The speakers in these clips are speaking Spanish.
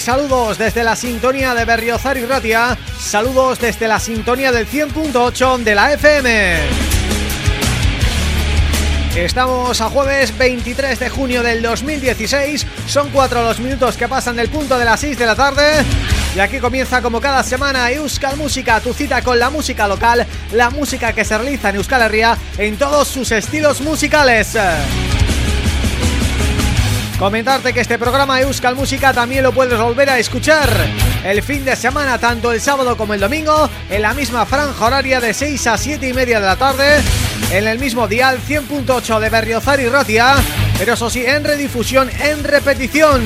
saludos desde la sintonía de Berriozar y Ratia, saludos desde la sintonía del 100.8 de la FM. Estamos a jueves 23 de junio del 2016, son cuatro los minutos que pasan del punto de las 6 de la tarde y aquí comienza como cada semana Euskal Música, tu cita con la música local, la música que se realiza en Euskal Herria en todos sus estilos musicales. Comentarte que este programa Euskal Música también lo puedes volver a escuchar el fin de semana, tanto el sábado como el domingo, en la misma franja horaria de 6 a 7 y media de la tarde, en el mismo dial 100.8 de Berriozar y Ratia, pero eso sí, en redifusión, en repetición.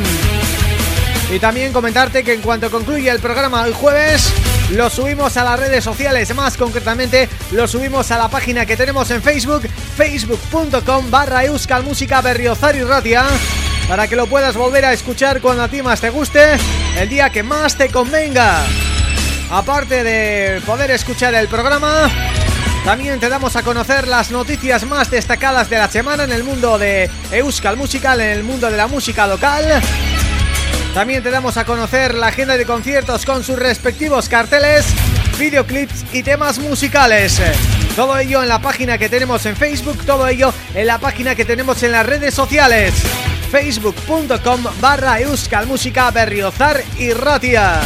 Y también comentarte que en cuanto concluye el programa el jueves, lo subimos a las redes sociales, más concretamente lo subimos a la página que tenemos en Facebook, facebook.com barra Euskal Música Berriozar y Ratia para que lo puedas volver a escuchar cuando a ti más te guste, el día que más te convenga. Aparte de poder escuchar el programa, También te damos a conocer las noticias más destacadas de la semana en el mundo de Euskal Musical, en el mundo de la música local. También te damos a conocer la agenda de conciertos con sus respectivos carteles, videoclips y temas musicales. Todo ello en la página que tenemos en Facebook, todo ello en la página que tenemos en las redes sociales facebook.com barra euskalmusica berriozar y ratia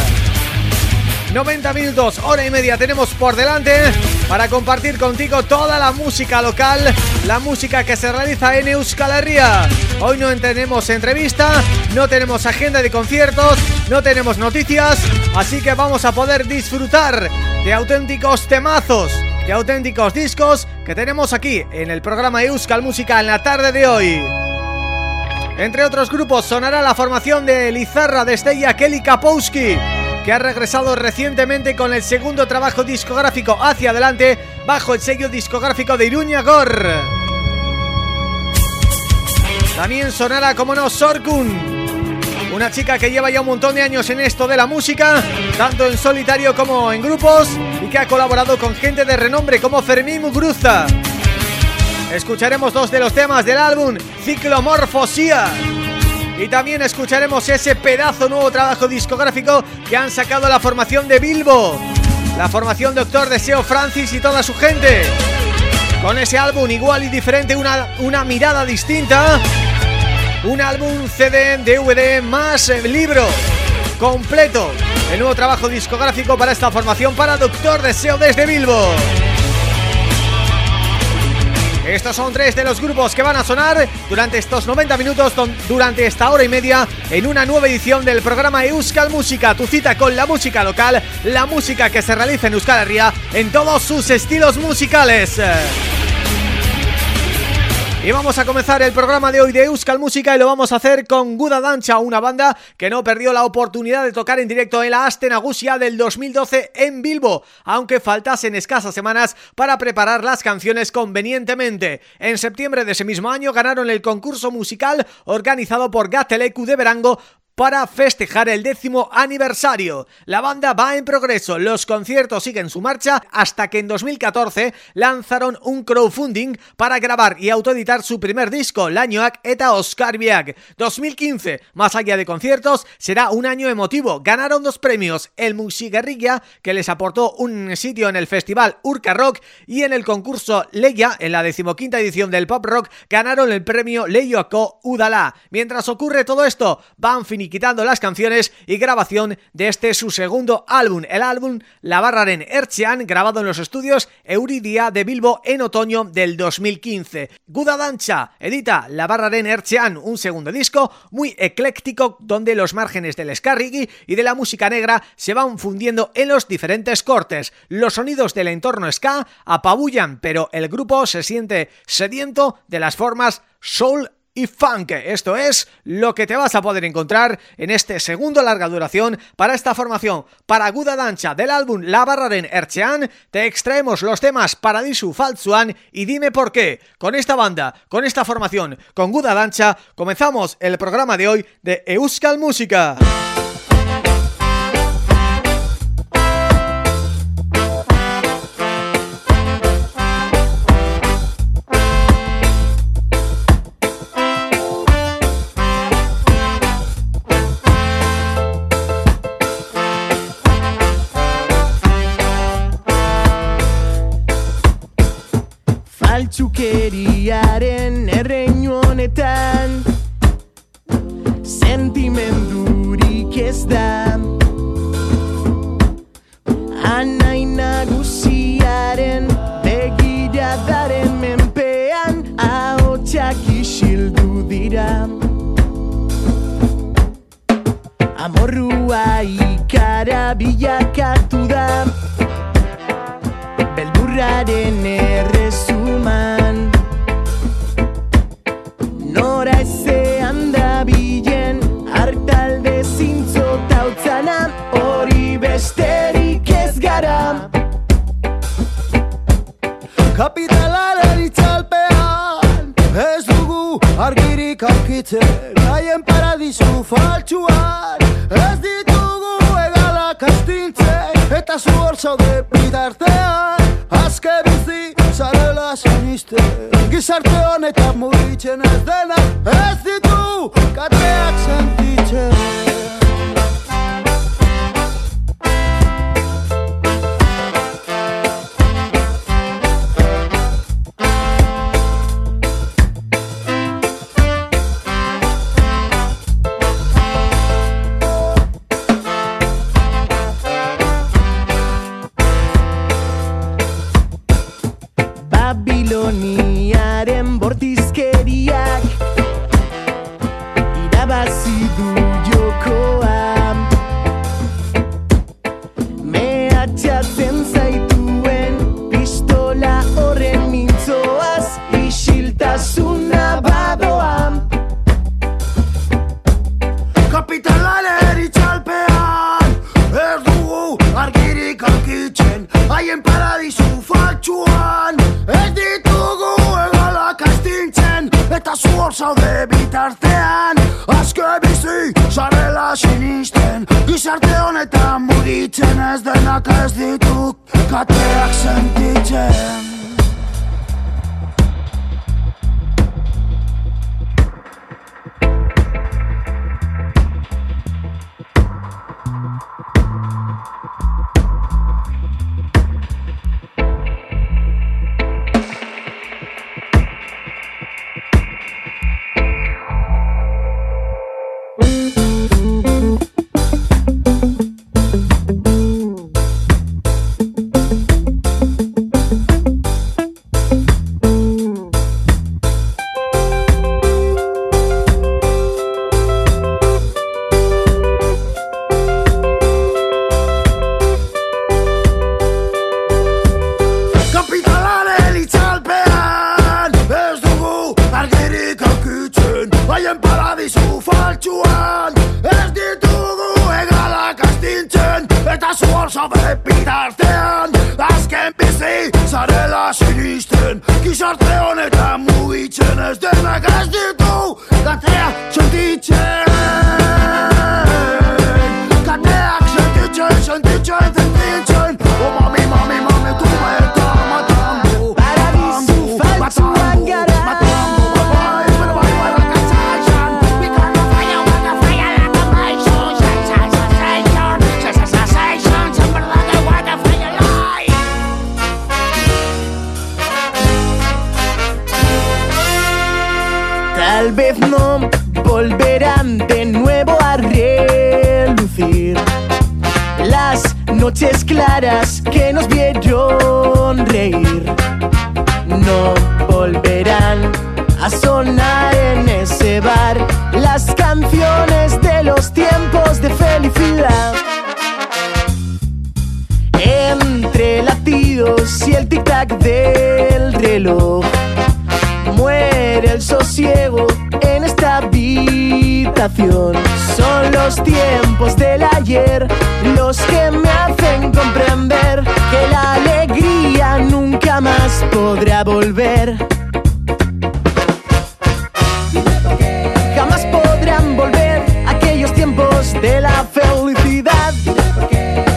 90 minutos, hora y media tenemos por delante para compartir contigo toda la música local, la música que se realiza en Euskal Herria. Hoy no tenemos entrevista, no tenemos agenda de conciertos, no tenemos noticias, así que vamos a poder disfrutar de auténticos temazos, de auténticos discos que tenemos aquí en el programa Euskal Música en la tarde de hoy. Entre otros grupos sonará la formación de Lizarra de Estella Kelly Kapowski que ha regresado recientemente con el segundo trabajo discográfico hacia adelante bajo el sello discográfico de Iruña Gor. También sonará, como no, Sorkun, una chica que lleva ya un montón de años en esto de la música, tanto en solitario como en grupos, y que ha colaborado con gente de renombre como Fermín Muguruza. Escucharemos dos de los temas del álbum Ciclomorfosía y también escucharemos ese pedazo nuevo trabajo discográfico que han sacado la formación de Bilbo. La formación Doctor Deseo Francis y toda su gente. Con ese álbum igual y diferente, una, una mirada distinta. Un álbum CD, DVD más libro completo. El nuevo trabajo discográfico para esta formación para Doctor Deseo desde Bilbo. Estos son tres de los grupos que van a sonar durante estos 90 minutos, durante esta hora y media, en una nueva edición del programa Euskal Música, tu cita con la música local, la música que se realiza en Euskal Herria en todos sus estilos musicales. Y vamos a comenzar el programa de hoy de Euskal Música y lo vamos a hacer con Guda Dancha, una banda que no perdió la oportunidad de tocar en directo en la Asten Agusia del 2012 en Bilbo, aunque faltasen escasas semanas para preparar las canciones convenientemente. En septiembre de ese mismo año ganaron el concurso musical organizado por Gatelecu de Verango para festejar el décimo aniversario. La banda va en progreso, los conciertos siguen su marcha hasta que en 2014 lanzaron un crowdfunding para grabar y autoeditar su primer disco, Lañoak eta Oscar Biak. 2015, más allá de conciertos, será un año emotivo. Ganaron dos premios, el Musiguerrilla, que les aportó un sitio en el festival Urca Rock y en el concurso Leia, en la decimoquinta edición del Pop Rock, ganaron el premio Leioaco Udala. Mientras ocurre todo esto, van quitando las canciones y grabación de este su segundo álbum, el álbum La Barraren Erchean, grabado en los estudios Euridia de Bilbo en otoño del 2015. Guda Dancha edita La Barraren Erchean, un segundo disco muy ecléctico donde los márgenes del Scarrigi y de la música negra se van fundiendo en los diferentes cortes. Los sonidos del entorno ska apabullan, pero el grupo se siente sediento de las formas soul y funk. Esto es lo que te vas a poder encontrar en este segundo larga duración para esta formación. Para Guda Dancha del álbum La Barraren Erchean te extraemos los temas Paradisu Falzuan y Dime por qué. Con esta banda, con esta formación, con Guda Dancha, comenzamos el programa de hoy de Euskal Música. Altzukeriaren erreinu honetan. Sentimendurik ez da. Anai nagusiaren begiradaren menpean Ahotsak isildu dira. Amorrua ikara bilakatu da. Beldurraren errezuman argirik aurkitzen Haien paradisu faltsuan Ez ditugu egalak astintzen Eta zu hor zaude bitartean. Azke bizi zarela siniste Gizarte honetan mugitzen ez dena. Ez ditu kateak sentitzen Baien paradizu faltxuan Ez ditugu egalak astintzen Eta zu hor zabe pitartean Azken bizi zarela sinisten. Gizarte honetan mugitzen ez denak claras que nos vienen jamás podrá volver. Jamás podrán volver aquellos tiempos de la felicidad.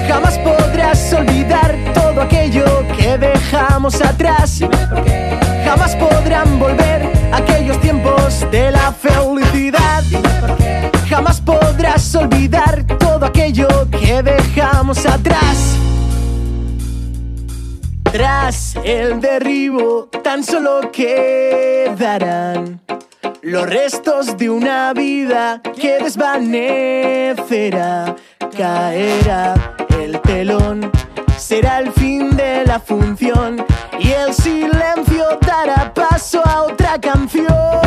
Jamás podrás olvidar todo aquello que dejamos atrás. Jamás podrán volver aquellos tiempos de la felicidad. Jamás podrás olvidar todo aquello que dejamos atrás. el derribo, tan solo quedarán los restos de una vida que desvanecerá. Caerá el telón, será el fin de la función y el silencio dará paso a otra canción.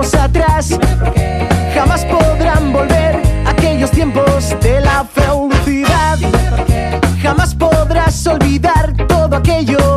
Atrás. Jamás podrán volver aquellos tiempos de la felicidad. Jamás podrás olvidar todo aquello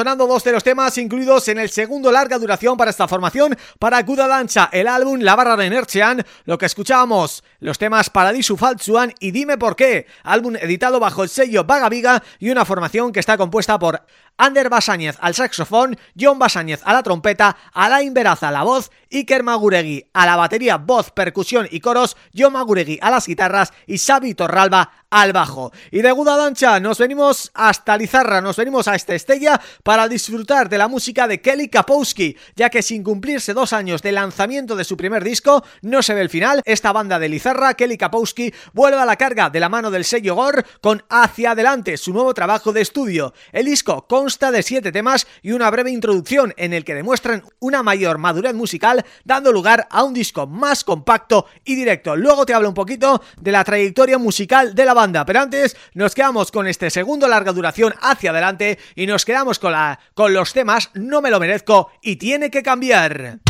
sonando dos de los temas incluidos en el segundo larga duración para esta formación para Guda Dancha, el álbum La Barra de Inertian, lo que escuchábamos, los temas Paradiso Falsuan y Dime Por Qué, álbum editado bajo el sello Vaga Viga y una formación que está compuesta por Ander Basáñez al saxofón, John Basáñez a la trompeta, Alain Veraza a la voz, Iker Maguregui a la batería, voz, percusión y coros, John Maguregui a las guitarras y Xavi Torralba al bajo. Y de Guda Dancha nos venimos hasta Lizarra, nos venimos a esta Estella para disfrutar de la música de Kelly Kapowski, ya que sin cumplirse dos años de lanzamiento de su primer disco, no se ve el final, esta banda de Lizarra, Kelly Kapowski, vuelve a la carga de la mano del sello Gore con Hacia Adelante, su nuevo trabajo de estudio. El disco consta de siete temas y una breve introducción en el que demuestran una mayor madurez musical, dando lugar a un disco más compacto y directo. Luego te hablo un poquito de la trayectoria musical de la banda, pero antes nos quedamos con este segundo larga duración hacia adelante y nos quedamos con, la, con los temas No me lo merezco y Tiene que cambiar.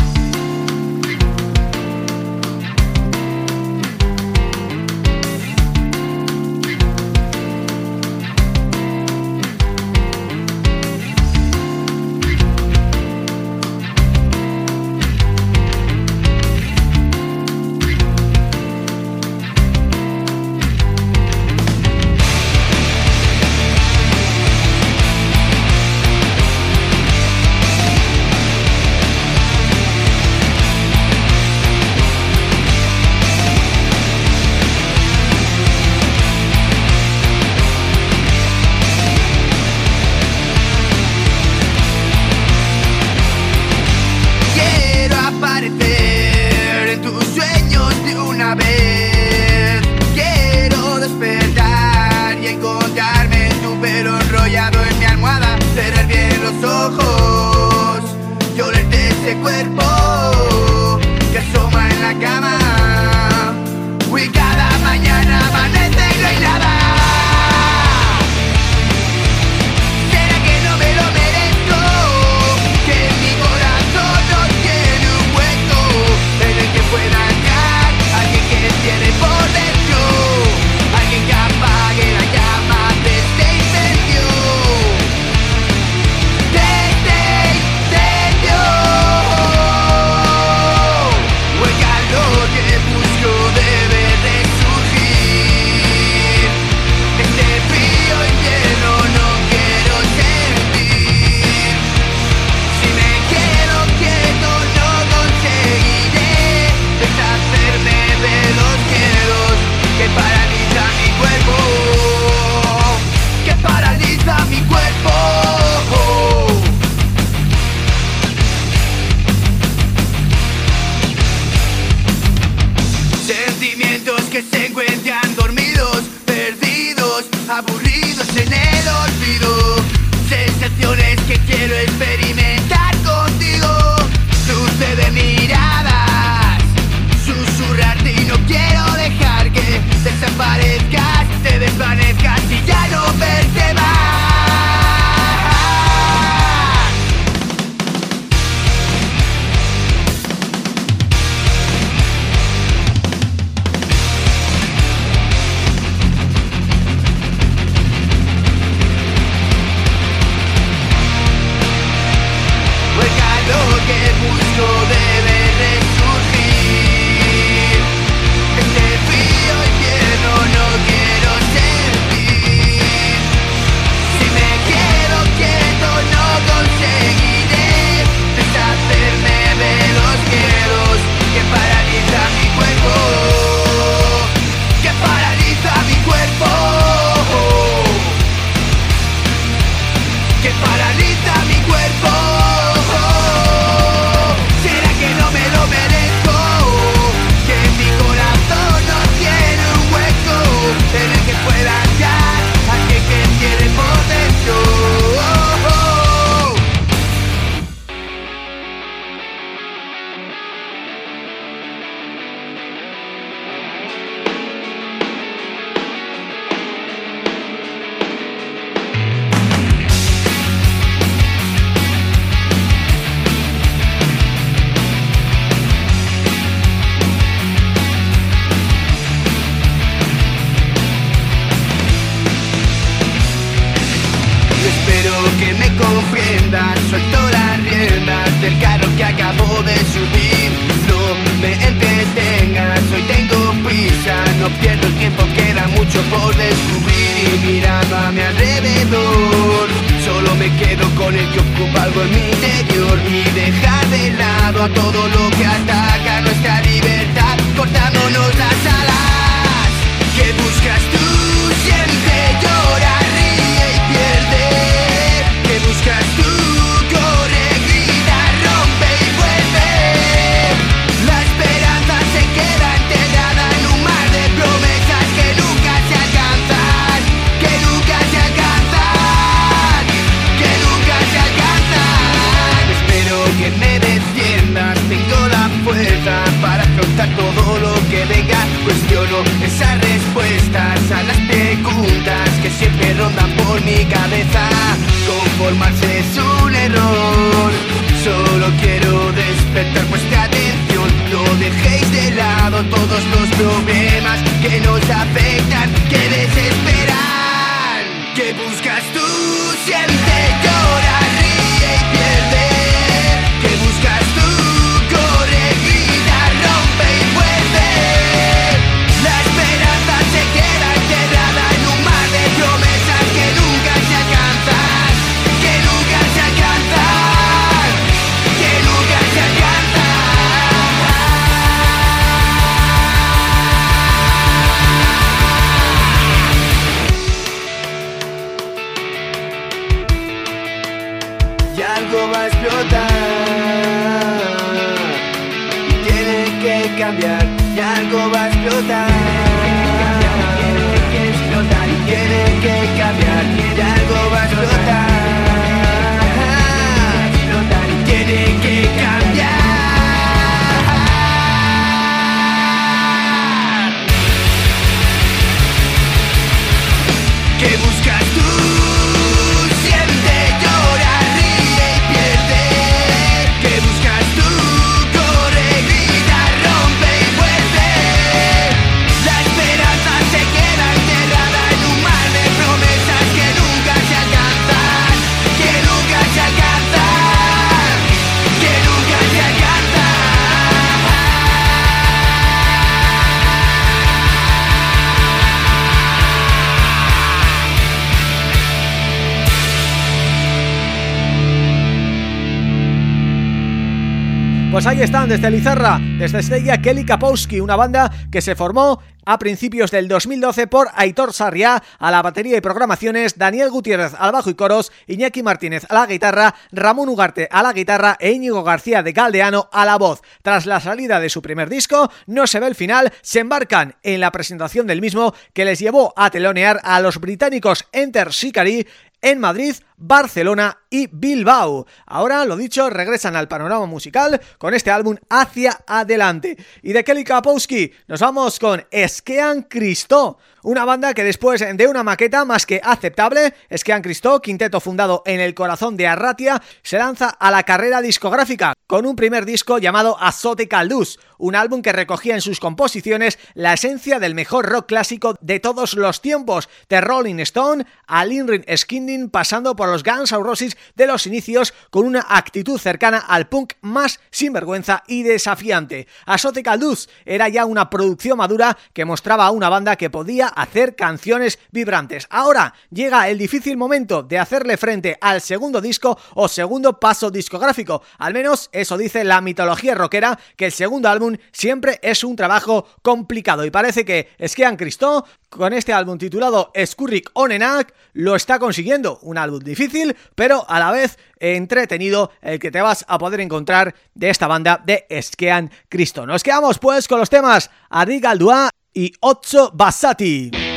Pues ahí están, desde Lizarra, desde Estella, Kelly Kapowski, una banda que se formó a principios del 2012 por Aitor Sarriá a la batería y programaciones, Daniel Gutiérrez al bajo y coros, Iñaki Martínez a la guitarra, Ramón Ugarte a la guitarra e Íñigo García de Galdeano a la voz. Tras la salida de su primer disco, no se ve el final, se embarcan en la presentación del mismo que les llevó a telonear a los británicos Enter Shikari en Madrid, Barcelona y Bilbao. Ahora, lo dicho, regresan al panorama musical con este álbum Hacia Adelante. Y de Kelly Kapowski nos vamos con Esquean Cristo, una banda que después de una maqueta más que aceptable, Esquean Cristo, quinteto fundado en el corazón de Arratia, se lanza a la carrera discográfica con un primer disco llamado Azote Caldus, un álbum que recogía en sus composiciones la esencia del mejor rock clásico de todos los tiempos, de Rolling Stone a Linrin Skindin pasando por los Guns N' Roses de los inicios con una actitud cercana al punk más sinvergüenza y desafiante. Azote Caldus era ya una producción madura que mostraba a una banda que podía hacer canciones vibrantes. Ahora llega el difícil momento de hacerle frente al segundo disco o segundo paso discográfico, al menos eso dice la mitología rockera que el segundo álbum siempre es un trabajo complicado y parece que Esquean Cristo con este álbum titulado Scurric Onenak lo está consiguiendo, un álbum difícil pero a la vez entretenido el que te vas a poder encontrar de esta banda de Esquean Cristo. Nos quedamos pues con los temas Adiga Aldua y Otso Basati.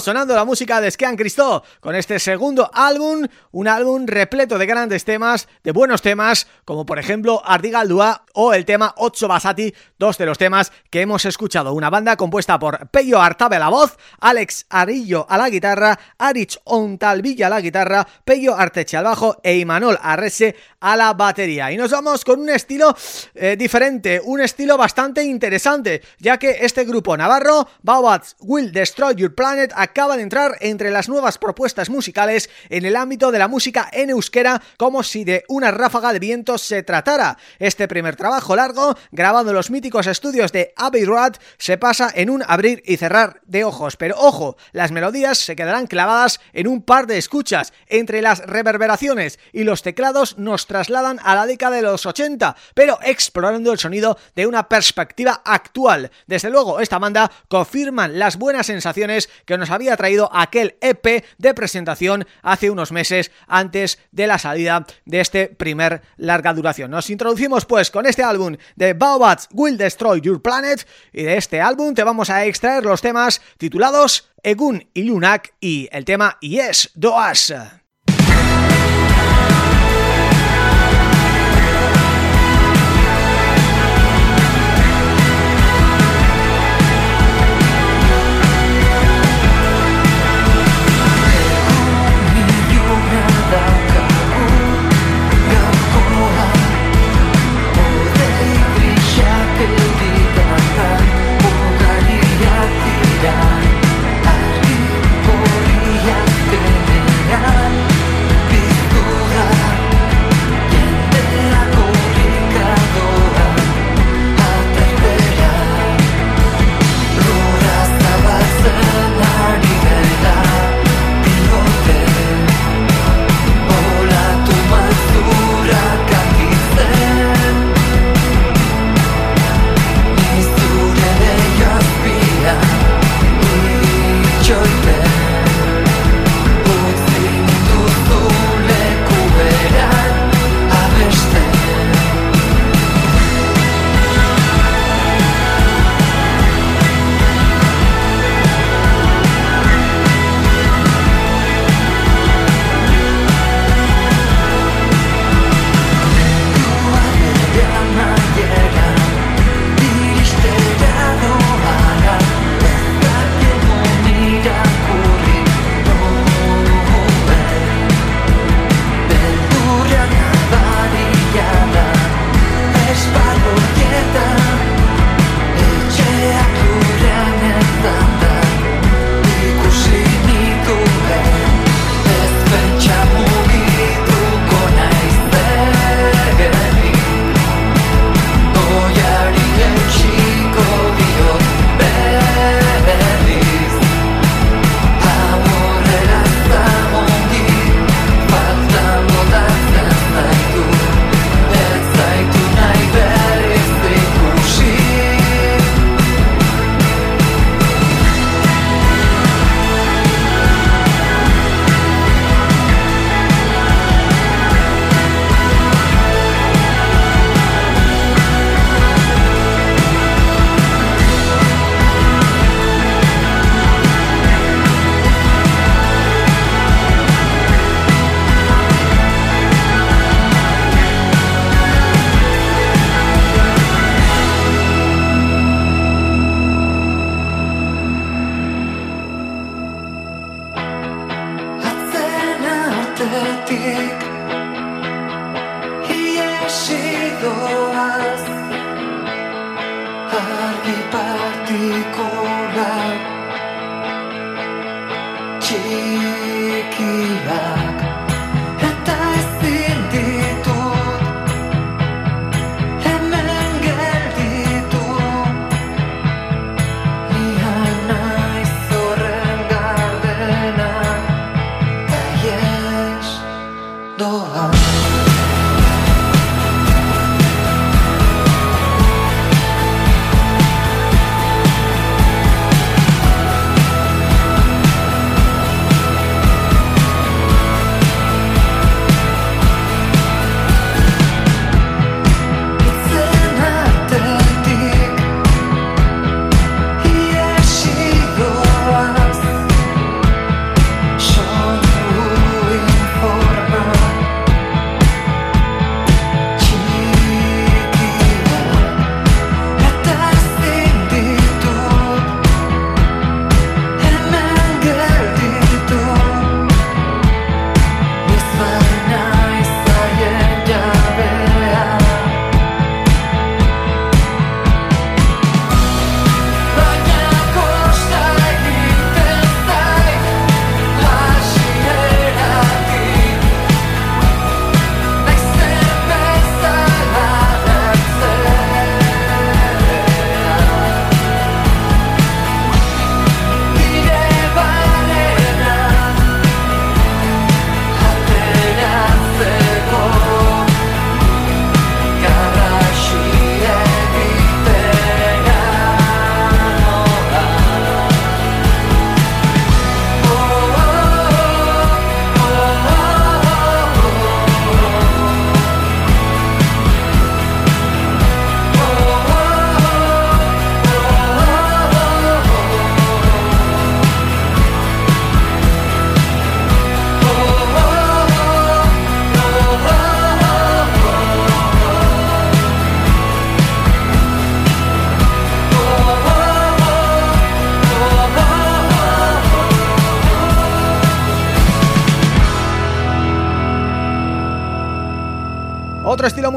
Sonando la música de Scan Cristó con este segundo álbum, un álbum repleto de grandes temas, de buenos temas, como por ejemplo Ardigaldua o el tema 8 Basati, dos de los temas que hemos escuchado. Una banda compuesta por Peyo Artabe a la voz, Alex Arillo a la guitarra, Arich Ontalvilla a la guitarra, Peyo Arteche al bajo e Imanol Arrese a la batería. Y nos vamos con un estilo eh, diferente, un estilo bastante interesante, ya que este grupo navarro, Baobats Will Destroy Your Planet, acaba de entrar entre las nuevas propuestas musicales en el ámbito de la música en euskera, como si de una ráfaga de viento se tratara. Este primer trabajo largo, grabado en los míticos estudios de Abbey Road, se pasa en un abrir y cerrar de ojos, pero ojo, las melodías se quedarán clavadas en un par de escuchas, entre las reverberaciones y los teclados nos trasladan a la década de los 80, pero explorando el sonido de una perspectiva actual. Desde luego, esta banda confirman las buenas sensaciones que nos había traído aquel EP de presentación hace unos meses antes de la salida de este primer larga duración. Nos introducimos pues con este álbum de Baobats Will Destroy Your Planet y de este álbum te vamos a extraer los temas titulados Egun y Lunak y el tema Yes Doas.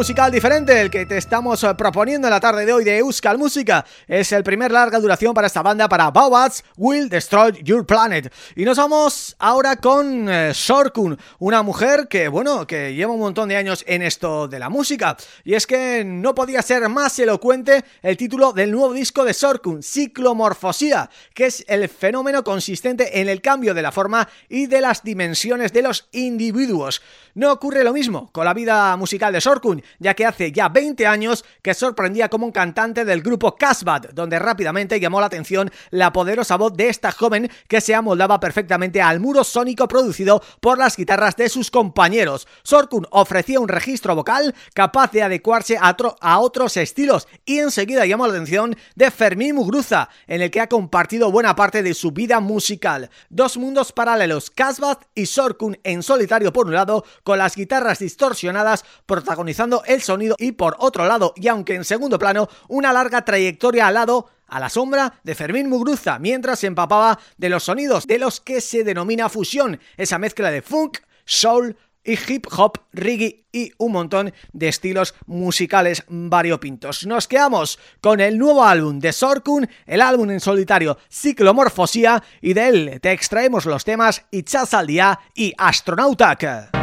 Musical diferente, el que te estamos eh, proponiendo en la tarde de hoy de Euskal Música. Es el primer larga duración para esta banda, para Baobats Will Destroy Your Planet. Y nos vamos ahora con eh, Sorkun, una mujer que, bueno, que lleva un montón de años en esto de la música. Y es que no podía ser más elocuente el título del nuevo disco de Sorkun, Ciclomorfosía, que es el fenómeno consistente en el cambio de la forma y de las dimensiones de los individuos. No ocurre lo mismo con la vida musical de Sorkun, ya que hace ya 20 años que sorprendía como un cantante del grupo Casbah, donde rápidamente llamó la atención la poderosa voz de esta joven que se amoldaba perfectamente al muro sónico producido por las guitarras de sus compañeros. Sorkun ofrecía un registro vocal capaz de adecuarse a, otros estilos y enseguida llamó la atención de Fermín Mugruza, en el que ha compartido buena parte de su vida musical. Dos mundos paralelos, Casbah y Sorkun en solitario por un lado, con las guitarras distorsionadas protagonizando el sonido y por otro lado, y aunque en segundo plano, una larga trayectoria al lado a la sombra de Fermín Mugruza mientras se empapaba de los sonidos de los que se denomina fusión, esa mezcla de funk, soul y hip hop, reggae y un montón de estilos musicales variopintos. Nos quedamos con el nuevo álbum de Sorkun, el álbum en solitario Ciclomorfosía y de él te extraemos los temas Ichaz al día y Astronautak.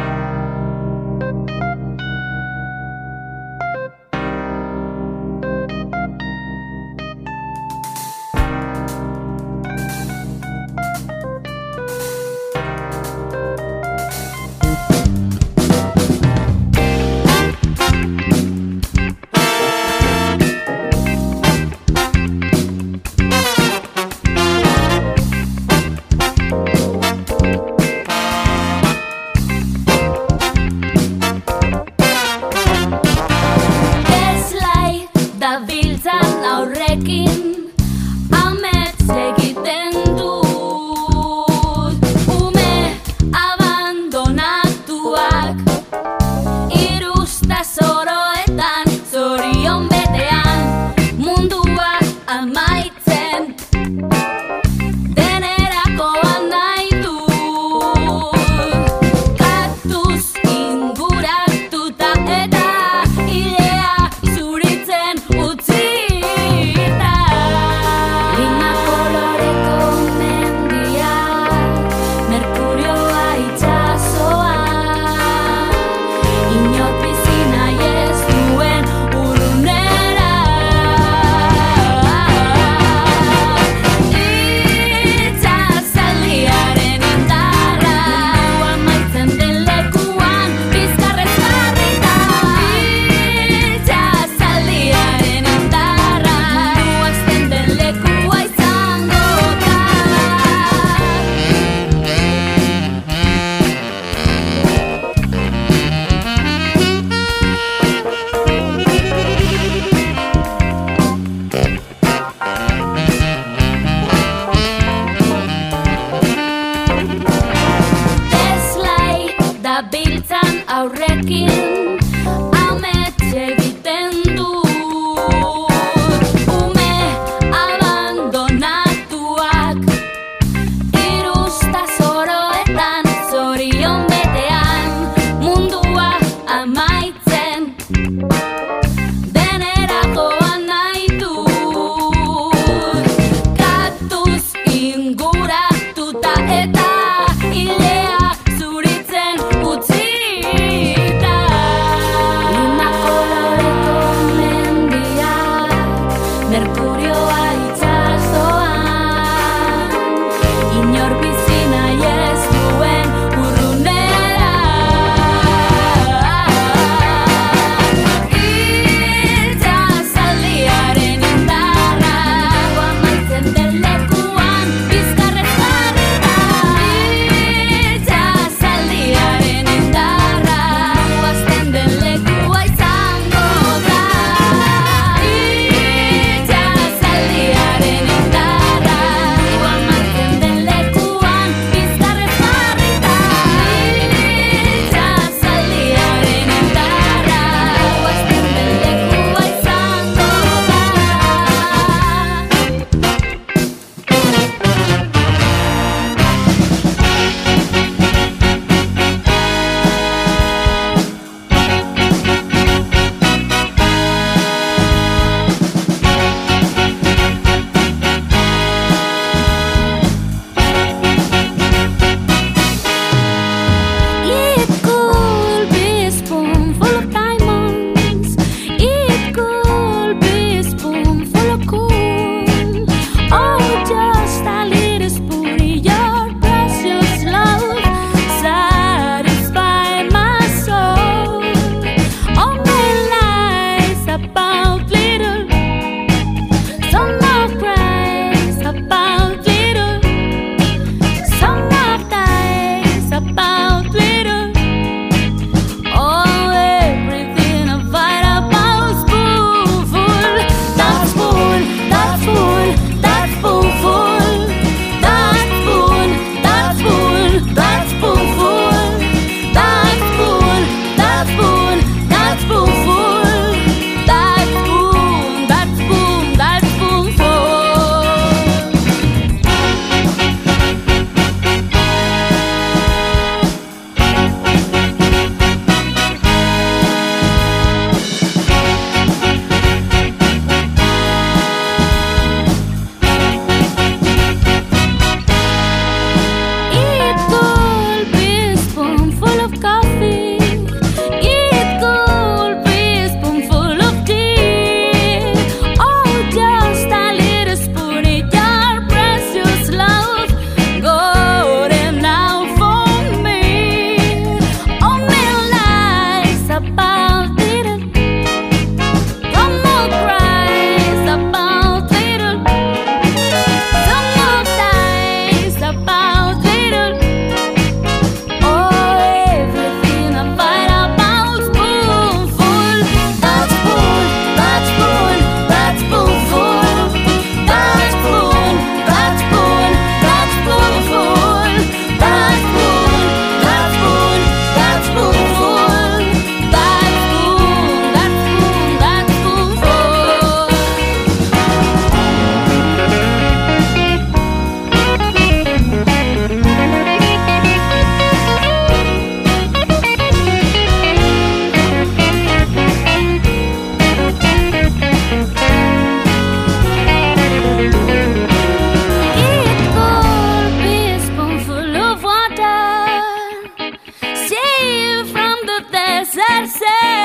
say.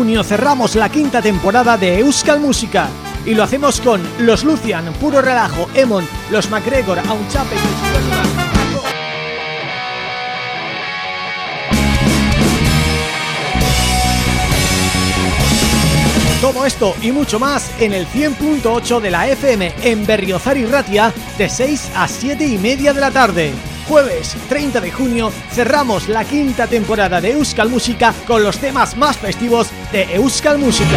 Junio cerramos la quinta temporada de Euskal Música. Y lo hacemos con Los Lucian, Puro Relajo, Emon, Los MacGregor, Aunchape y Todo esto y mucho más en el 100.8 de la FM en Berriozar y Ratia de 6 a 7 y media de la tarde jueves 30 de junio cerramos la quinta temporada de Euskal Música con los temas más festivos de Euskal Música.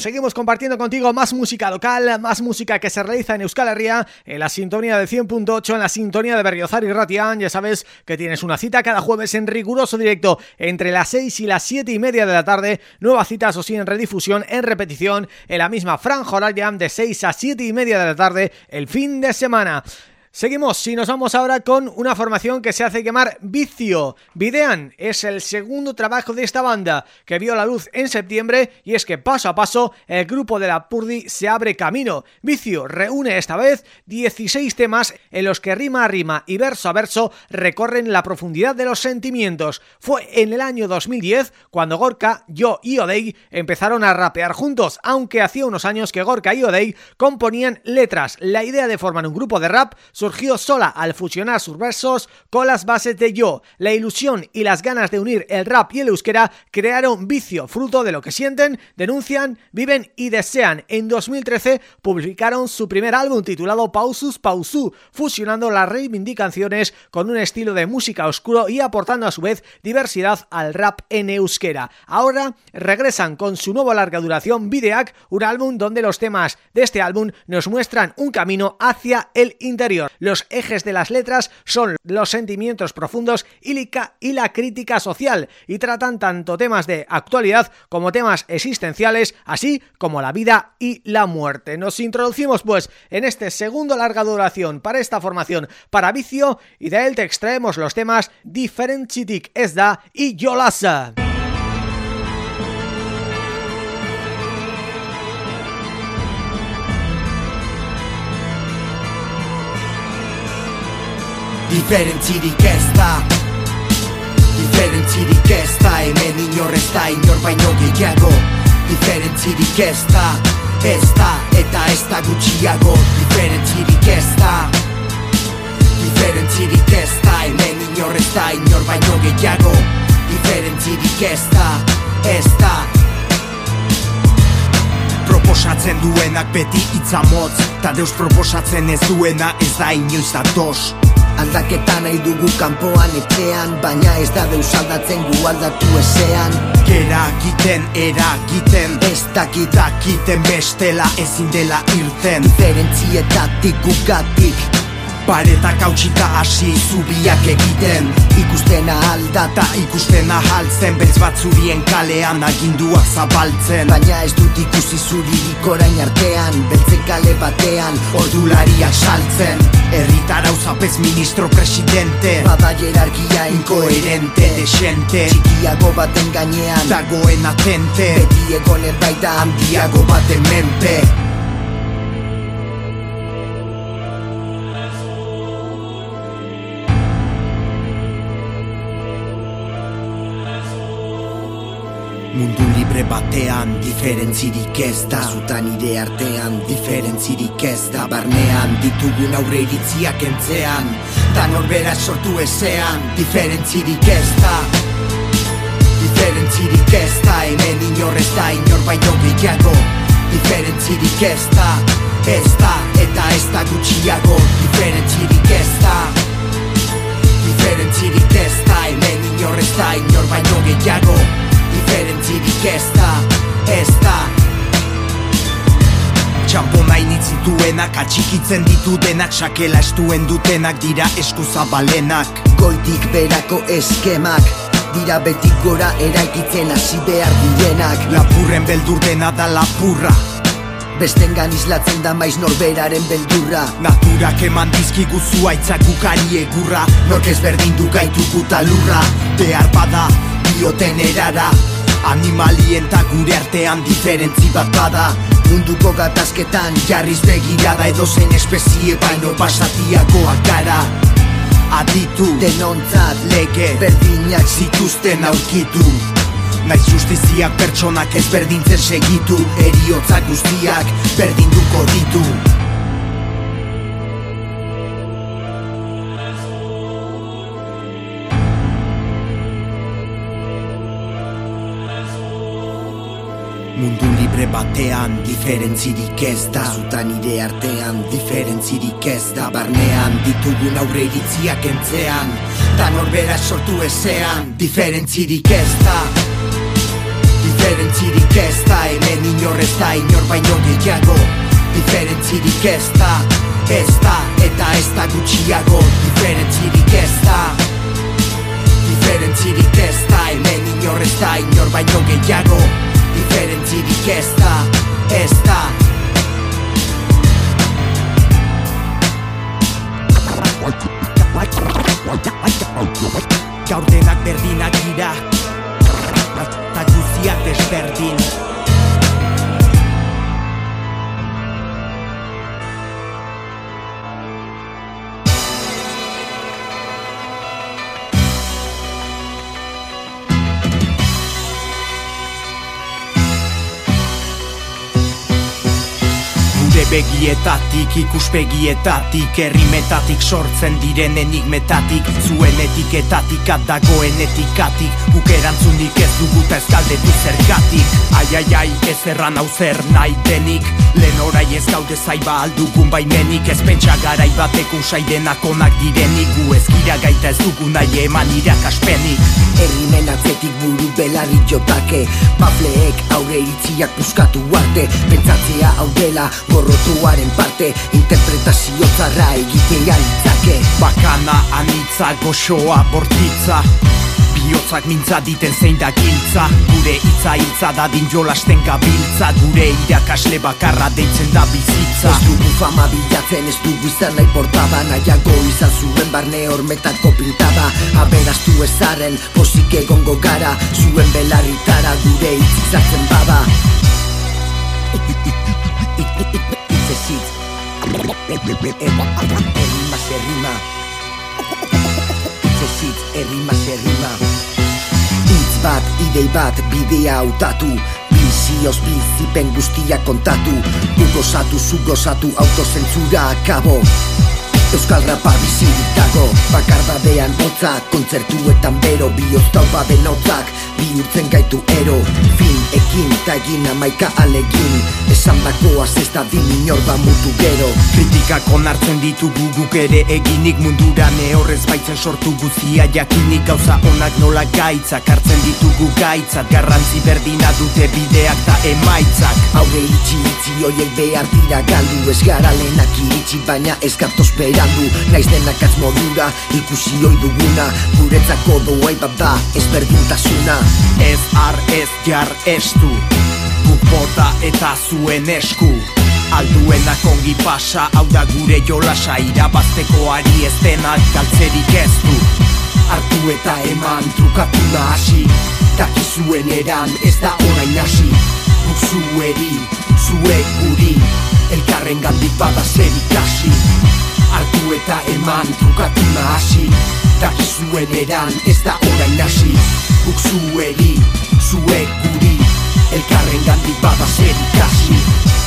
Seguimos compartiendo contigo más música local, más música que se realiza en Euskal Herria, en la sintonía de 100.8, en la sintonía de Berriozar y Ratián. Ya sabes que tienes una cita cada jueves en riguroso directo entre las 6 y las 7 y media de la tarde. Nuevas citas o sí en redifusión, en repetición, en la misma franja horaria de 6 a 7 y media de la tarde el fin de semana. Seguimos y nos vamos ahora con una formación que se hace llamar Vicio. Videan es el segundo trabajo de esta banda que vio la luz en septiembre y es que paso a paso el grupo de la Purdi se abre camino. Vicio reúne esta vez 16 temas en los que rima a rima y verso a verso recorren la profundidad de los sentimientos. Fue en el año 2010 cuando Gorka, yo y Odey empezaron a rapear juntos, aunque hacía unos años que Gorka y Odey componían letras. La idea de formar un grupo de rap surgió sola al fusionar sus versos con las bases de Yo. La ilusión y las ganas de unir el rap y el euskera crearon Vicio, fruto de lo que sienten, denuncian, viven y desean. En 2013 publicaron su primer álbum titulado Pausus Pausu, fusionando las reivindicaciones con un estilo de música oscuro y aportando a su vez diversidad al rap en euskera. Ahora regresan con su nuevo larga duración Videac, un álbum donde los temas de este álbum nos muestran un camino hacia el interior. Los ejes de las letras son los sentimientos profundos y la crítica social y tratan tanto temas de actualidad como temas existenciales, así como la vida y la muerte. Nos introducimos pues en este segundo larga duración para esta formación para vicio y de él te extraemos los temas Differentitik Esda y Yolasa. Diferentzirik ez da. Diferentzirik ez da Hemen inor ez da inor baino gehiago. Diferentzirik ez da Ez da eta ez da gutxiago. Diferentzirik ez da. Diferentzirik ez da Hemen inor ez da inor baino gehiago. Diferentzirik ez da Ez da. Proposatzen duenak beti itzamotz Ta deus proposatzen ez duena ez da inoiz dos Aldaketa nahi dugu kanpoan etxean Baina ez da deus aldatzen gu aldatu ezean. Gera giten, era giten Ez dakit dakiten bestela ezin dela irten. Diferentzietatik gugatik Paretak hautsita hasi zubiak egiten. Ikusten aldata ikusten ahaltzen Beltz bat zurien kalean aginduak zabaltzen. Baina ez dut ikusi zuririk orain artean. Beltzen kale batean ordulariak saltzen. Erritar hau zapez ministro presidente. Bada jerarkia inkoherente Desente Txikiago baten gainean Dagoen atente. Beti egonen baita handiago baten menpe Mundu libre batean diferentzirik ez da. Zutan nire artean diferentzirik ez da. Barnean ditugun aurre iritziak entzean. Ta norbera sortu ezean diferentzirik ez da. Diferentzirik ez da Hemen inor ez da inor baino gehiago. Diferentzirik ez da Ez da eta ez da gutxiago. Diferentzirik ez da. Diferentzirik ez da Hemen inor ez da inor baino gehiago diferentzirik ez da, ez da Txampo nahi nitzituenak, atxikitzen ditu denak Sakela estuen dutenak dira eskuzabalenak Goitik berako eskemak Dira betik gora eraikitzen hasi behar direnak. Lapurren beldur dena da lapurra. Bestengan islatzen da maiz norberaren beldurra. Naturak eman dizkigu zuaitzak ukari egurra. Nork ezberdin du gaitu guta lurra Behar bada dioten erara Animalien ta gure artean diferentzi bat bada. Munduko gatazketan jarriz begirada edo zen espezie baino pasatiakoak gara. Aditu denontzat lege berdinak zituzten aurkitu. Naiz justiziak pertsonak ezberdintzen segitu Eriotzak guztiak berdinduko ditu libre batean diferentzirik ez da. Zutan nire artean diferentzirik ez da. Barnean ditugun aurre iritziak entzean. Ta norbera sortu ezean diferentzirik ez da. Diferentzirik ez da Hemen inor ez da inor baino gehiago. Diferentzirik ez da Ez da eta ez da gutxiago. Diferentzirik ez da. Diferentzirik ez da Hemen inor ez da inor baino gehiago diferentzirik ez da, ez da Gaur denak berdinak dira Ta guztiak desberdin begietatik, ikuspegietatik, errimetatik sortzen diren enigmetatik Zuen etiketatik, dagoen etikatik, guk erantzunik ez duguta ez galdetu zergatik. Ai, ai, ai, ez erran hau zer nahi denik, lehen orai ez gaude zaiba aldugun baimenik. Ez pentsa garai batek usaidenak onak direnik, gu ez gira gaita ez dugu nahi eman irakaspenik. Errimen atzetik buru belari jotake, bafleek aurre iritziak buskatu arte. Pentsatzea hau dela gorrotuaren parte Interpretazio zarra egitea litzake. Bakana anitza goxoa bortitza. Biotzak mintza diten zein da giltza. Gure hitza hiltza dadin jolasten gabiltza. Gure irakasle bakarra deitzen da bizitza. Ez dugu fama bilatzen ez dugu izan nahi portada. Nahiago izan zuen barne hormetako pintada. Aberastu ezaren posik egongo gara. Zuen belarritara gure hitzik zartzen bada shit Errima serrima Itze shit, errima serrima Itz bat, idei bat, bidea utatu Bizioz bizipen guztia kontatu. Ugozatu, zugozatu, autozentzura, kabo Autozentzura, kabo Euskal rapa bizirik dago Bakardadean hotza Kontzertuetan bero Bioz taupa benotzak Bihurtzen gaitu ero Fin ekin ta egin amaika alegin. Esan dakoaz ez da din inor ba mutu gero. Kritikak onartzen ditugu guk ere eginik mundura Horrez baitzen sortu guztia jakinik. Gauza onak nola gaitzak Hartzen ditugu gaitzat Garrantzi berdina dute bideak ta emaitzak. Aurre iritsi itzi hoiek behar dira galdu Ez gara lehenak iritsi baina ez gatoz berandu Naiz denak atz modura ikusi oi duguna Guretzako doai bat da ezberdintasuna. Ez ar ez jar estu Guk bota eta zuen esku. Alduenak ongi pasa, hau da gure jolasa Irabazteko ari ez denak galtzerik ez du. Artu eta eman trukatu da hasi Dakizuen eran ez da orain hasi. Guk zueri, zuek guri Elkarren gandik bada zer ikasi Artu eta eman trukatu da hasi Dakizuen eran ez da orain hasi. Guk zueri, zuek guri elkarren gandik bada ikasi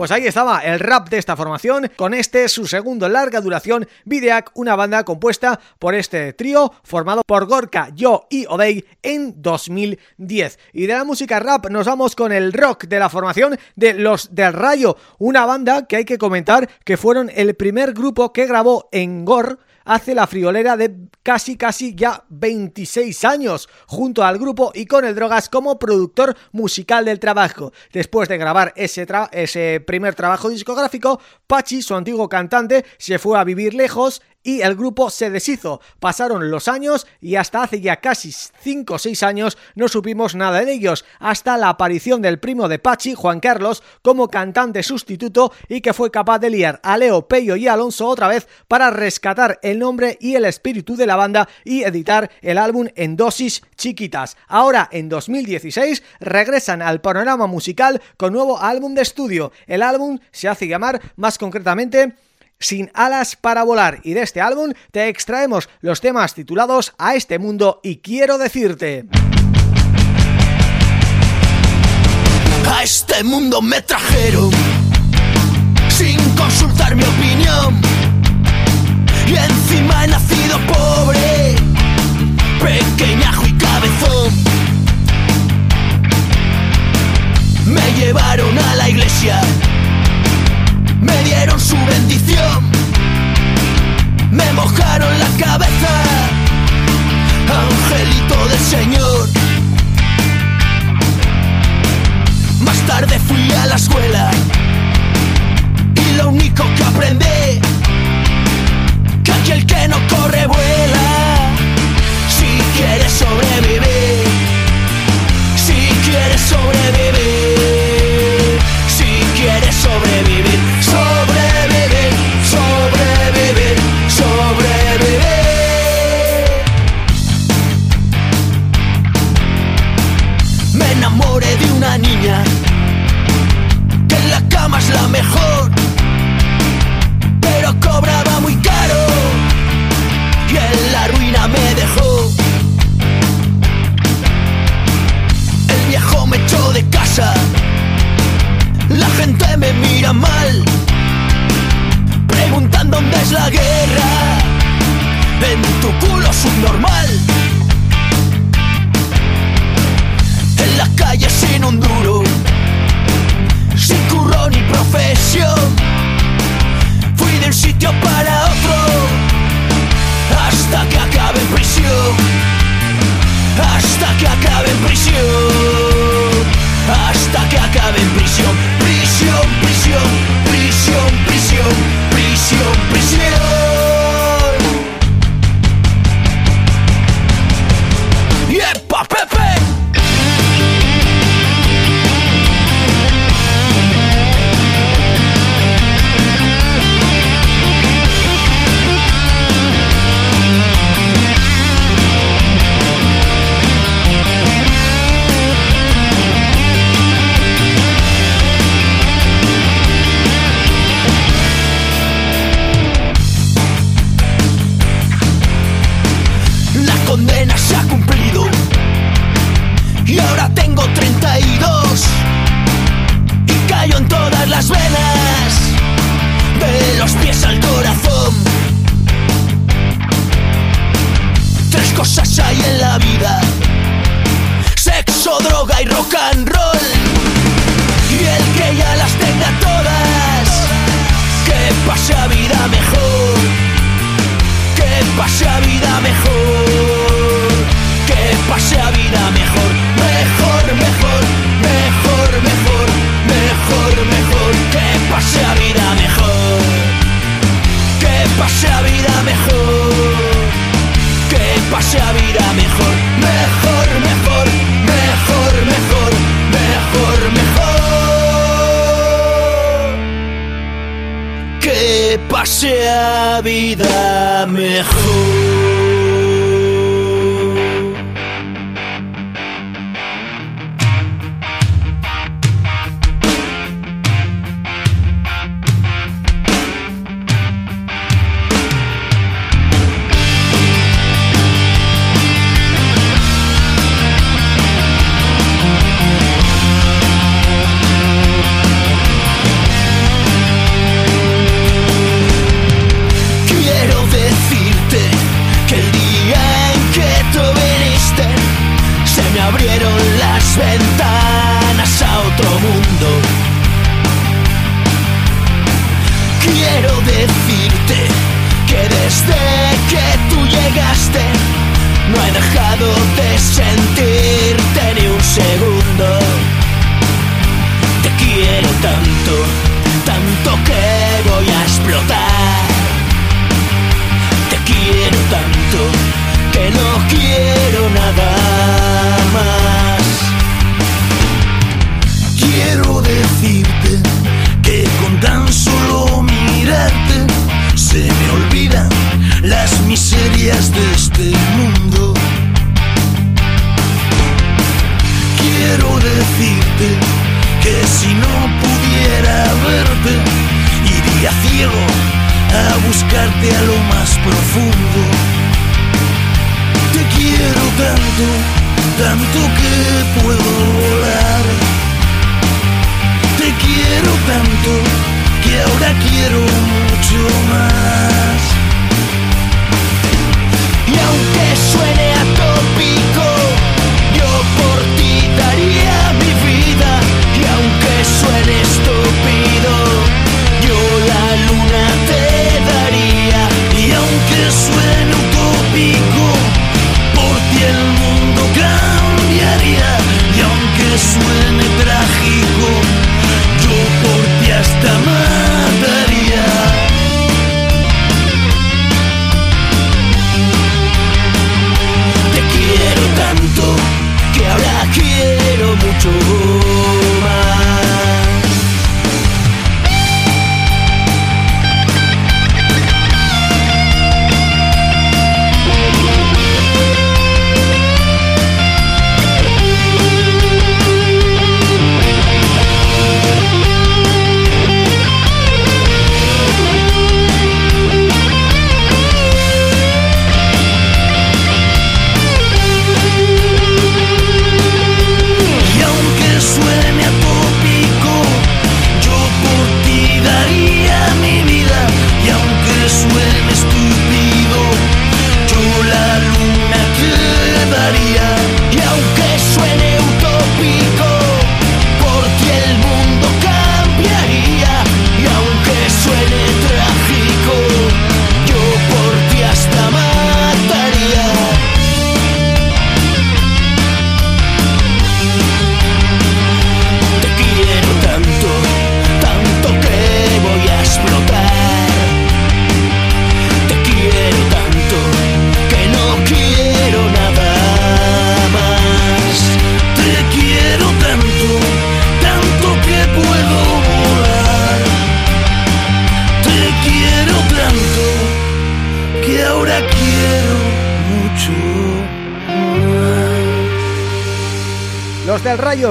Pues ahí estaba el rap de esta formación con este su segundo larga duración Videac, una banda compuesta por este trío formado por Gorka, Yo y Odey en 2010. Y de la música rap nos vamos con el rock de la formación de Los del Rayo, una banda que hay que comentar que fueron el primer grupo que grabó en Gore hace la friolera de casi casi ya 26 años junto al grupo y con el Drogas como productor musical del trabajo. Después de grabar ese, ese primer trabajo discográfico, Pachi, su antiguo cantante, se fue a vivir lejos y el grupo se deshizo. Pasaron los años y hasta hace ya casi 5 o 6 años no supimos nada de ellos, hasta la aparición del primo de Pachi, Juan Carlos, como cantante sustituto y que fue capaz de liar a Leo, Peyo y Alonso otra vez para rescatar el nombre y el espíritu de la banda y editar el álbum en dosis chiquitas. Ahora, en 2016, regresan al panorama musical con nuevo álbum de estudio. El álbum se hace llamar más concretamente sin alas para volar. Y de este álbum te extraemos los temas titulados A este mundo y quiero decirte... A este mundo me trajeron sin consultar mi opinión. Y encima he nacido pobre, mejor, mejor, mejor, mejor, mejor, mejor, mejor. Que pase a vida mejor.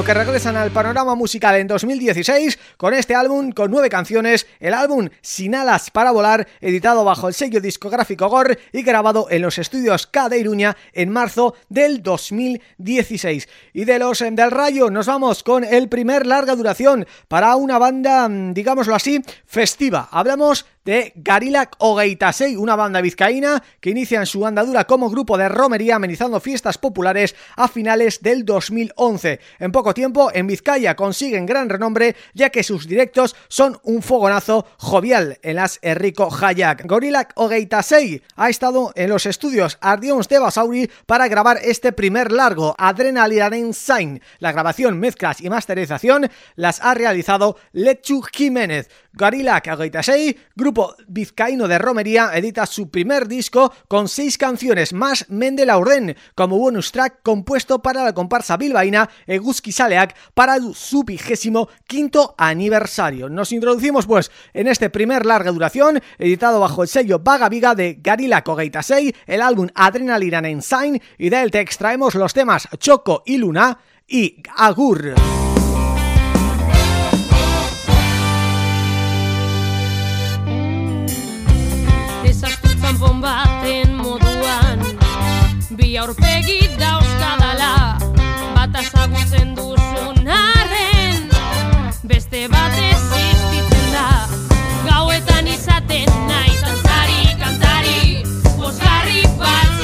Que regresan al panorama musical en 2016 con este álbum con nueve canciones, el álbum Sin alas para volar, editado bajo el sello discográfico GOR y grabado en los estudios K Iruña en marzo del 2016. Y de los del Rayo nos vamos con el primer larga duración para una banda, mm, digámoslo así, festiva. Hablamos de Garilak Ogeitasei, una banda vizcaína que inician su andadura como grupo de romería amenizando fiestas populares a finales del 2011. En poco tiempo, en Vizcaya consiguen gran renombre ya que sus directos son un fogonazo jovial en las Errico Hayak. Gorilak Ogeita 6 ha estado en los estudios Ardions de Basauri para grabar este primer largo, Adrenaline Sign. La grabación, mezclas y masterización las ha realizado Lechu Jiménez. Gorilak Agaitasei, grupo vizcaíno de romería, edita su primer disco con seis canciones más Mende Laurden como bonus track compuesto para la comparsa bilbaína Eguzki Saleak para su vigésimo quinto aniversario. Nos introducimos pues en este primer larga duración, editado bajo el sello Vaga Viga de Garila Kogeitasei, el álbum Adrenalina Ensign, y de él te extraemos los temas Choco y Luna y Agur. baten moduan Bi Bye.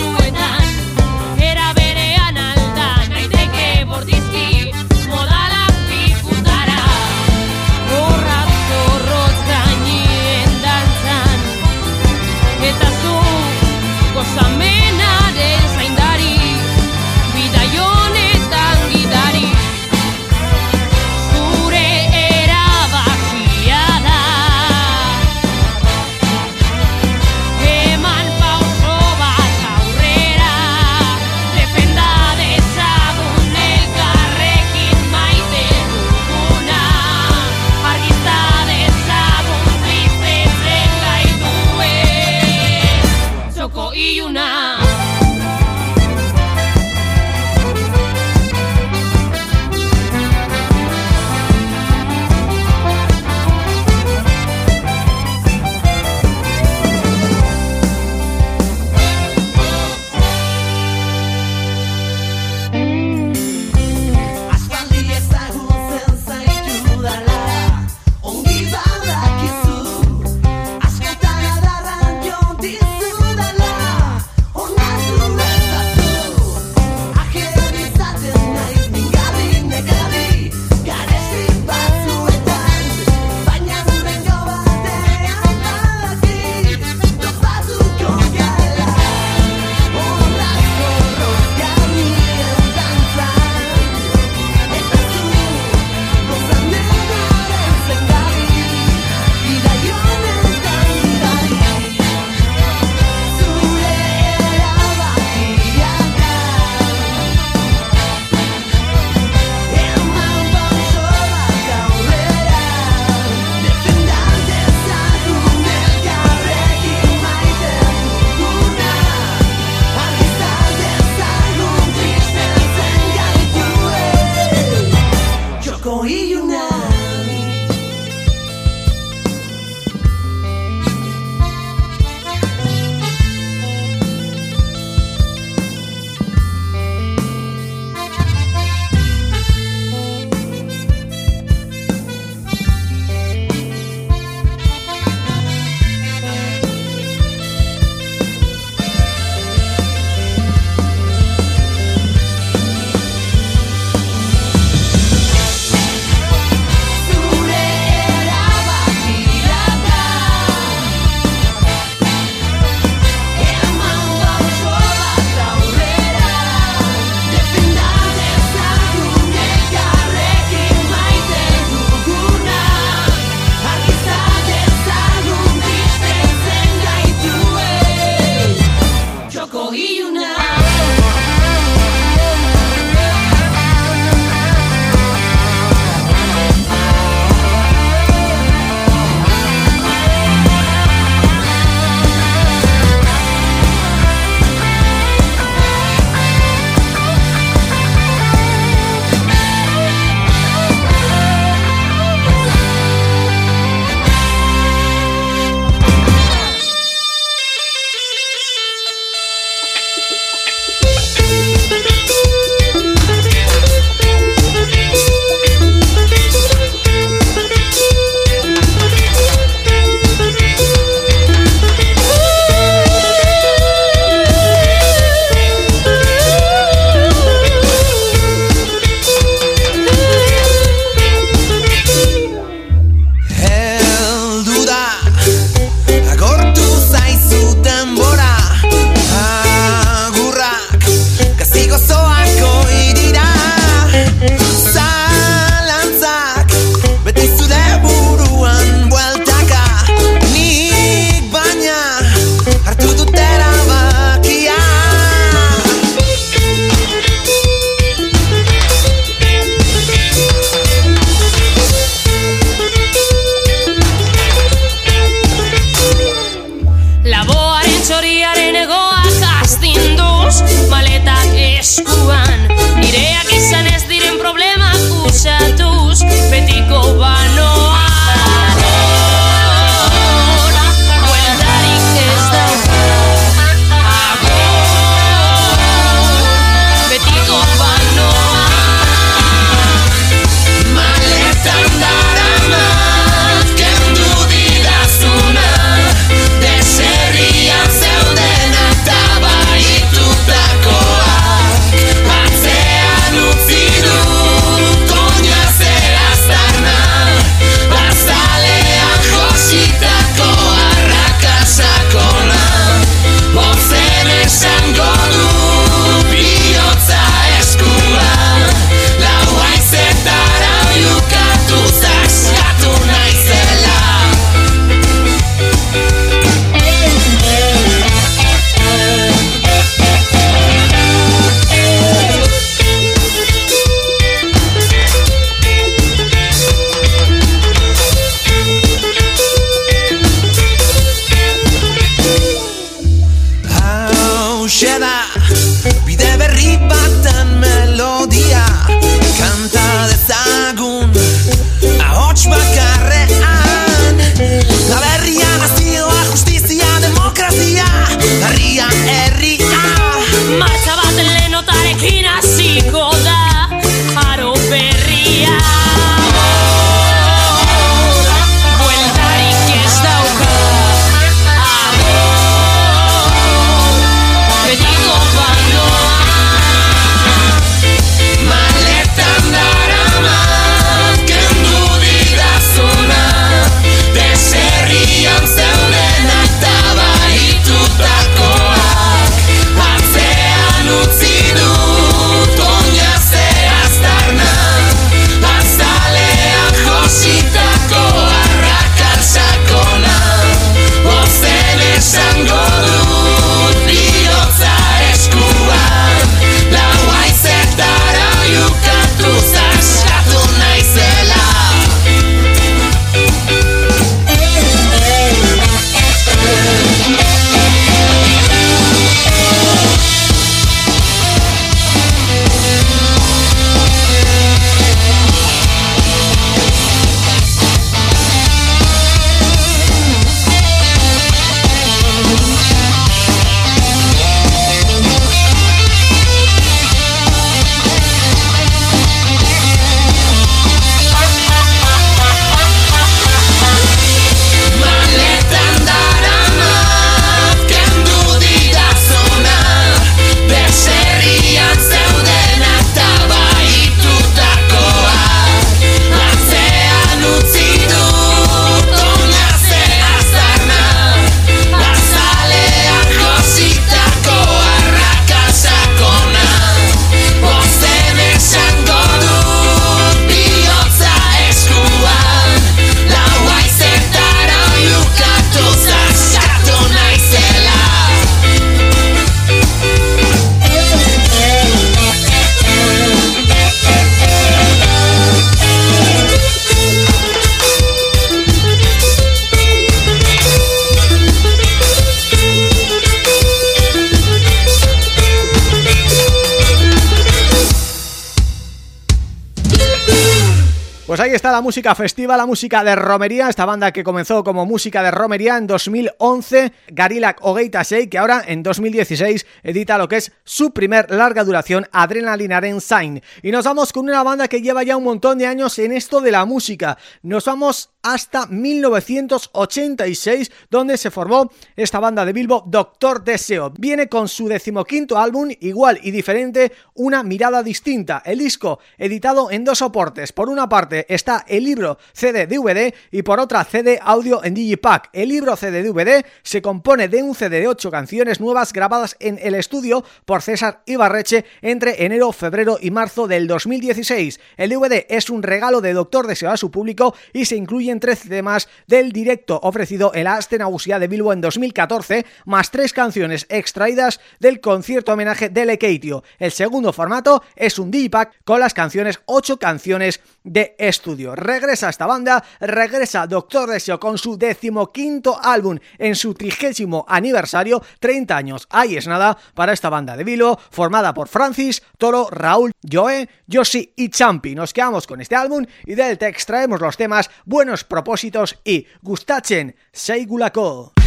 Música festiva, la música de romería, esta banda que comenzó como música de romería en 2011, Garilak Ogeita Sei, que ahora en 2016 edita lo que es su primer larga duración, Adrenalinaren Sign. Y nos vamos con una banda que lleva ya un montón de años en esto de la música. Nos vamos hasta 1986, donde se formó esta banda de Bilbo, Doctor Deseo. Viene con su decimoquinto álbum, igual y diferente, una mirada distinta. El disco editado en dos soportes. Por una parte está el libro CD-DVD y por otra CD audio en Digipack. El libro CD-DVD se compone de un CD de 8 canciones nuevas grabadas en el estudio por César Ibarreche entre enero, febrero y marzo del 2016. El DVD es un regalo de Doctor Deseo a su público y se incluyen 13 temas del directo ofrecido en la Astenagusia de Bilbo en 2014, más tres canciones extraídas del concierto homenaje de Lekeitio. El segundo formato es un D-Pack con las canciones, 8 canciones de estudio. Regresa esta banda, regresa Doctor Deseo con su decimoquinto álbum en su trigésimo aniversario, 30 años. Ahí es nada para esta banda de Bilbo, formada por Francis, Toro, Raúl, Joe, Yoshi y Champi. Nos quedamos con este álbum y del te extraemos los temas Buenos propósitos y Gustachen Seigulako.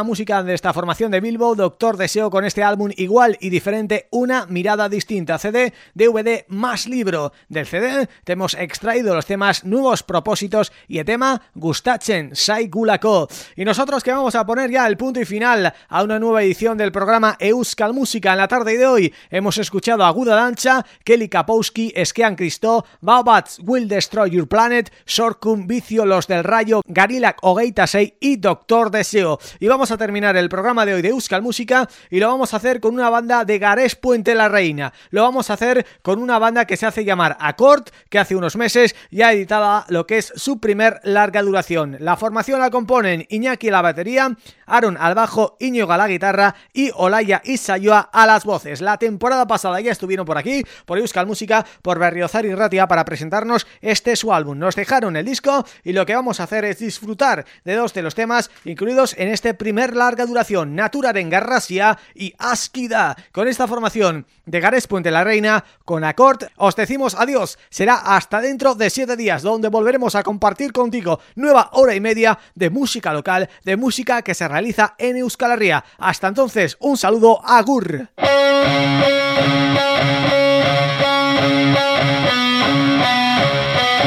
La música de esta formación de Bilbo, Doctor Deseo con este álbum igual y diferente, una mirada distinta, CD, DVD más libro. Del CD te hemos extraído los temas Nuevos Propósitos y el tema Gustachen Sai Gulako. Y nosotros que vamos a poner ya el punto y final a una nueva edición del programa Euskal Música en la tarde de hoy. Hemos escuchado a Guda Dancha, Kelly Kapowski, Eskean Cristo, Baobats Will Destroy Your Planet, Sorkum, Vicio, Los del Rayo, Garilak Ogeitasei y Doctor Deseo. Y vamos a terminar el programa de hoy de Euskal Música y lo vamos a hacer con una banda de Garés Puente la Reina. Lo vamos a hacer con una banda que se hace llamar Accord, que hace unos meses ya editaba lo que es su primer larga duración. La formación la componen Iñaki la batería, Aaron al bajo, Iñigo a la guitarra y Olaya y Sayoa a las voces. La temporada pasada ya estuvieron por aquí, por Euskal Música, por Berriozar y Ratia para presentarnos este su álbum. Nos dejaron el disco y lo que vamos a hacer es disfrutar de dos de los temas incluidos en este primer larga duración, Naturaren Garrasia y Askida. Con esta formación de Gares Puente la Reina, con Accord, os decimos adiós. Será hasta dentro de siete días, donde volveremos a compartir contigo nueva hora y media de música local, de música que se realiza en Euskal Herria. Hasta entonces, un saludo, agur.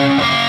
emakumeak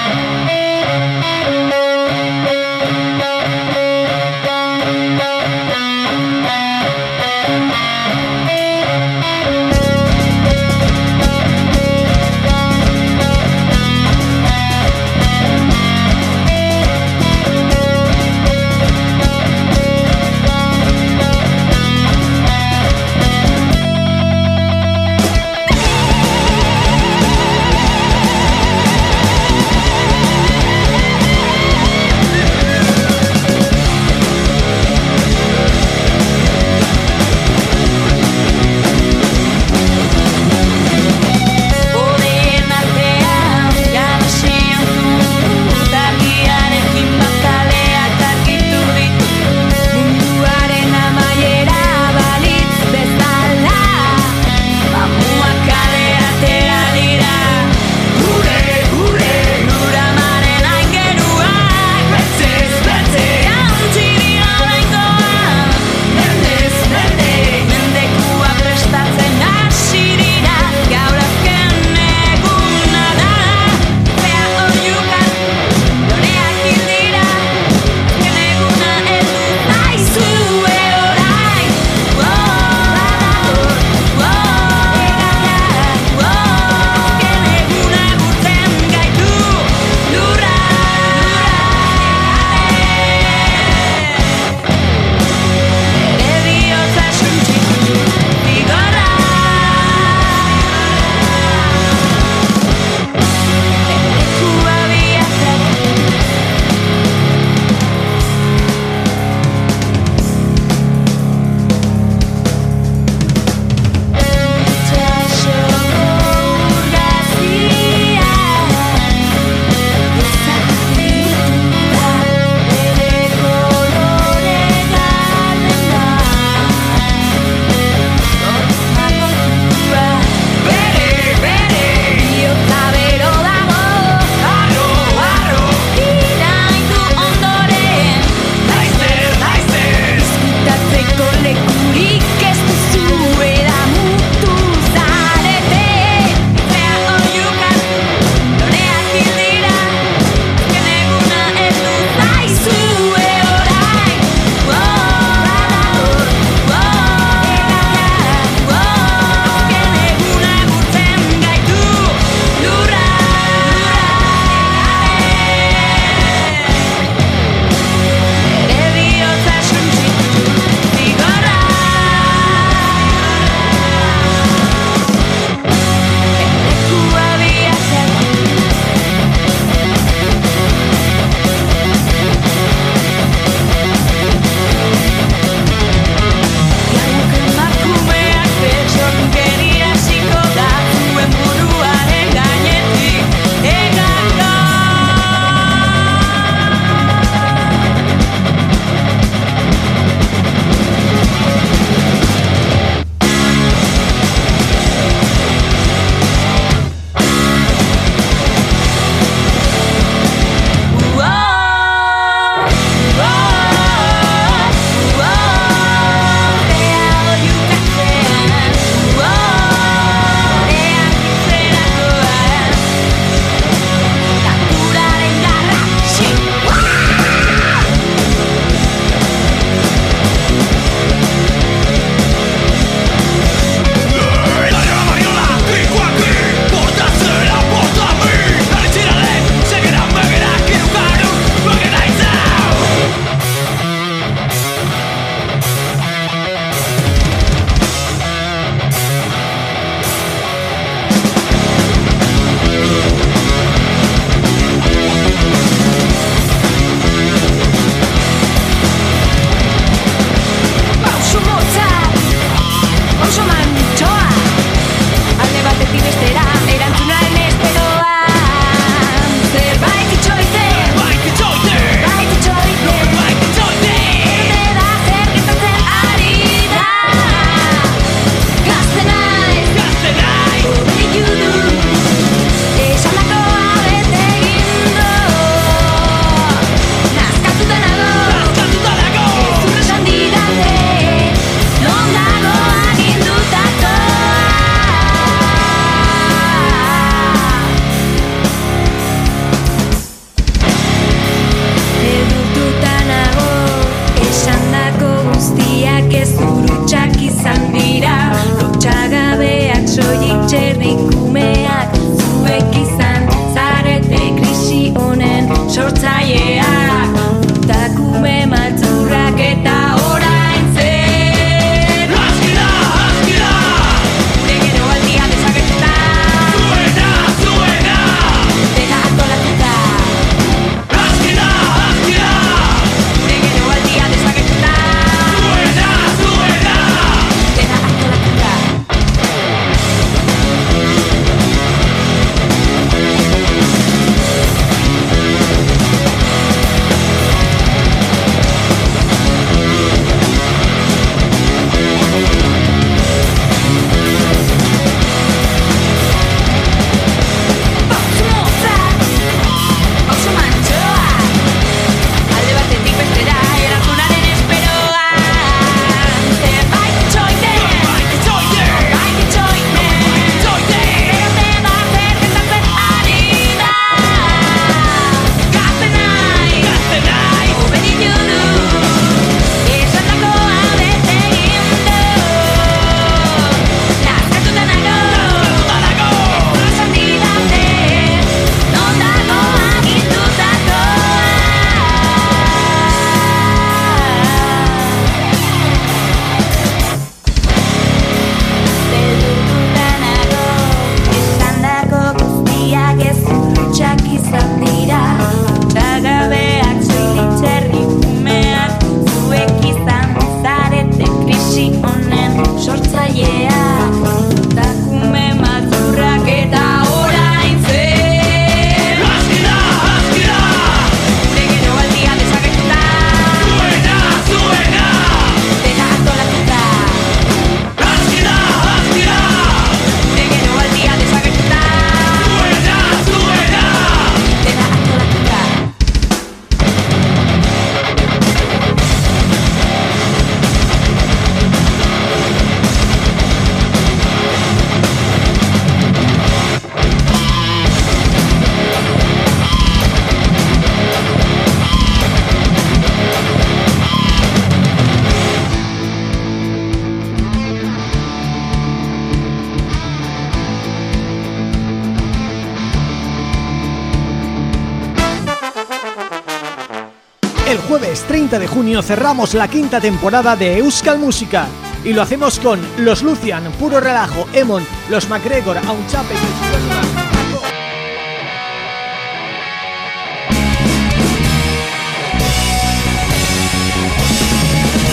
junio cerramos la quinta temporada de Euskal Música y lo hacemos con Los Lucian, Puro Relajo, Emon, Los MacGregor, Aunchape y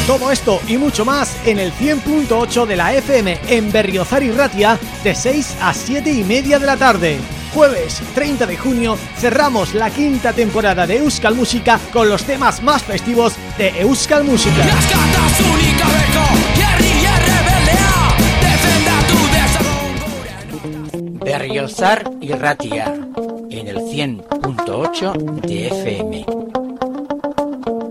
Todo esto y mucho más en el 100.8 de la FM en Berriozar y Ratia de 6 a 7 y media de la tarde. Jueves 30 de junio cerramos la quinta temporada de Euskal Música con los temas más festivos de Euskal Música. Berriozar y Ratia en el 100.8 de FM.